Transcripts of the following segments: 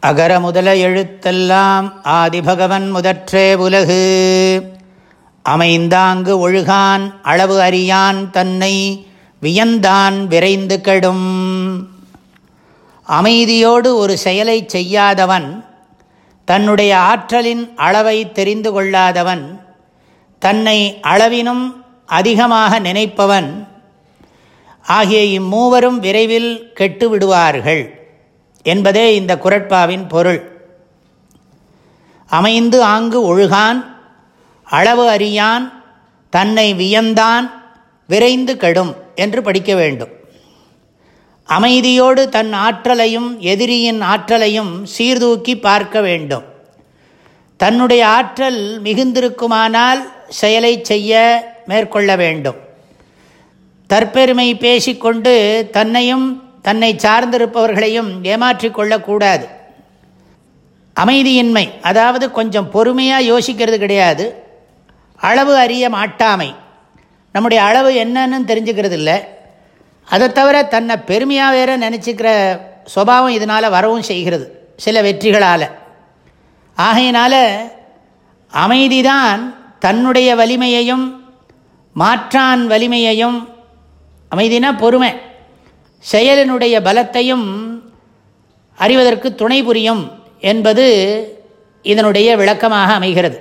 அகர முதல எழுத்தெல்லாம் ஆதிபகவன் முதற்றே உலகு. அமைந்தாங்கு ஒழுகான் அளவு அறியான் தன்னை வியந்தான் விரைந்து கெடும். அமைதியோடு ஒரு செயலை செய்யாதவன் தன்னுடைய ஆற்றலின் அளவை தெரிந்து கொள்ளாதவன் தன்னை அளவினும் அதிகமாக நினைப்பவன் ஆகிய இம்மூவரும் விரைவில் கெட்டு விடுவார்கள். என்பதே இந்த குரட்பாவின் பொருள். அமைந்து ஆங்கு ஒழுகான் அளவு அறியான் தன்னை வியந்தான் விரைந்து கெடும் என்று படிக்க வேண்டும். அமைதியோடு தன் ஆற்றலையும் எதிரியின் ஆற்றலையும் சீர்தூக்கி பார்க்க வேண்டும். தன்னுடைய ஆற்றல் மிகுந்திருக்குமானால் செயலை செய்ய மேற்கொள்ள வேண்டும். தற்பெருமை பேசிக்கொண்டு தன்னையும் தன்னை சார்ந்திருப்பவர்களையும் ஏமாற்றிக் கொள்ளக்கூடாது. அமைதியின்மை அதாவது கொஞ்சம் பொறுமையாக யோசிக்கிறது கிடையாது. அளவு அறிய மாட்டாமை. நம்முடைய அளவு என்னன்னு தெரிஞ்சுக்கிறது இல்லை அதை தவிர தன்னை பெருமையாக வேற நினச்சிக்கிற சுபாவம் இதனால் வரவும் செய்கிறது சில வெற்றிகளால். ஆகையினால் அமைதிதான் தன்னுடைய வலிமையையும் மாற்றான் வலிமையையும் அமைதினா பொறுமை. செயலினுடைய பலத்தையும் அறிவதற்கு துணை புரியும் என்பது இதனுடைய விளக்கமாக அமைகிறது.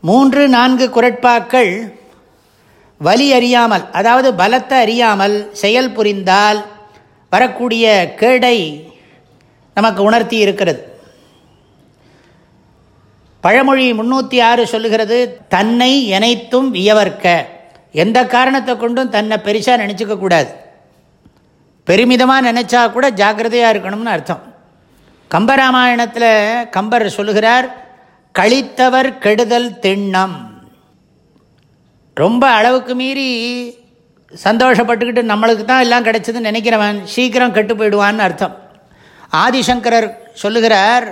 மூன்று நான்கு குரட்பாக்கள் வலி அறியாமல் அதாவது பலத்தை அறியாமல் செயல் புரிந்தால் வரக்கூடிய கேடை நமக்கு உணர்த்தி இருக்கிறது. பழமொழி முன்னூற்றி ஆறு சொல்லுகிறது தன்னை இணைத்தும் வியவர்க்க. எந்த காரணத்தை கொண்டும் தன்னை பெருசாக நினச்சிக்க கூடாது. பெருமிதமாக நினச்சா கூட ஜாக்கிரதையாக இருக்கணும்னு அர்த்தம். கம்பராமாயணத்தில் கம்பர் சொல்லுகிறார் கழித்தவர் கெடுதல் திண்ணம். ரொம்ப அளவுக்கு மீறி சந்தோஷப்பட்டுக்கிட்டு நம்மளுக்கு தான் எல்லாம் கிடைச்சதுன்னு நினைக்கிறவன் சீக்கிரம் கெட்டு போயிடுவான்னு அர்த்தம். ஆதிசங்கரர் சொல்லுகிறார்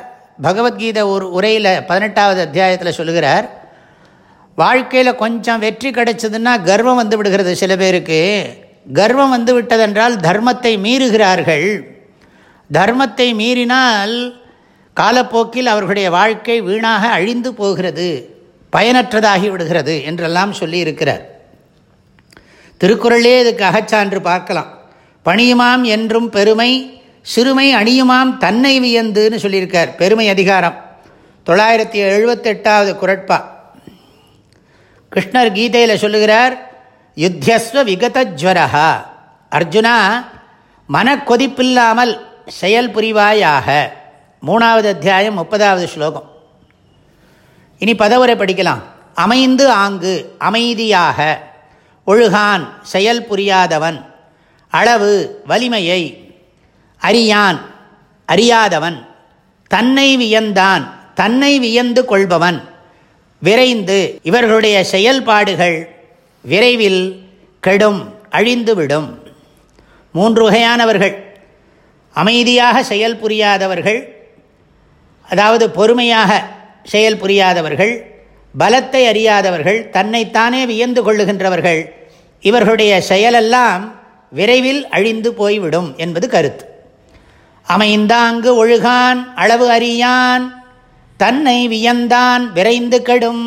பகவத்கீதை ஒரு உரையில் பதினெட்டாவது அத்தியாயத்தில் சொல்லுகிறார் வாழ்க்கையில் கொஞ்சம் வெற்றி கிடைச்சதுன்னா கர்வம் வந்து விடுகிறது சில பேருக்கு. கர்வம் வந்து விட்டதென்றால் தர்மத்தை மீறுகிறார்கள். தர்மத்தை மீறினால் காலப்போக்கில் அவர்களுடைய வாழ்க்கை வீணாக அழிந்து போகிறது. பயனற்றதாகி விடுகிறது என்றெல்லாம் சொல்லியிருக்கிறார். திருக்குறளே இதுக்கு அகச்சான்று பார்க்கலாம். பணியுமாம் என்றும் பெருமை சிறுமை அணியுமாம் தன்னை வியந்துன்னு சொல்லியிருக்கார். பெருமை அதிகாரம். தொள்ளாயிரத்தி எழுபத்தெட்டாவது குரட்பா. கிருஷ்ணர் கீதையில் சொல்லுகிறார் யுத்தியஸ்வ விகதஜ்வரா அர்ஜுனா மனக்கொதிப்பில்லாமல் செயல் புரிவாயாக. மூணாவது அத்தியாயம் முப்பதாவது ஸ்லோகம். இனி பதவுரை படிக்கலாம். அமைந்து ஆங்கு அமைதியாக. ஒழுகான் செயல் புரியாதவன். அளவு வலிமையை. அறியான் அறியாதவன். தன்னை வியந்தான் தன்னை வியந்து கொள்பவன். விரைந்து இவர்களுடைய செயல்பாடுகள் விரைவில் கெடும் அழிந்துவிடும். மூன்று வகையானவர்கள். அமைதியாக செயல் புரியாதவர்கள் அதாவது பொறுமையாக செயல் புரியாதவர்கள் பலத்தை அறியாதவர்கள் தன்னைத்தானே வியந்து கொள்ளுகின்றவர்கள் இவர்களுடைய செயலெல்லாம் விரைவில் அழிந்து போய்விடும் என்பது கருத்து. அமைந்தாங்கு ஒழுகான் அளவு அறியான் தன்னை வியந்தான் விரைந்து கெடும்.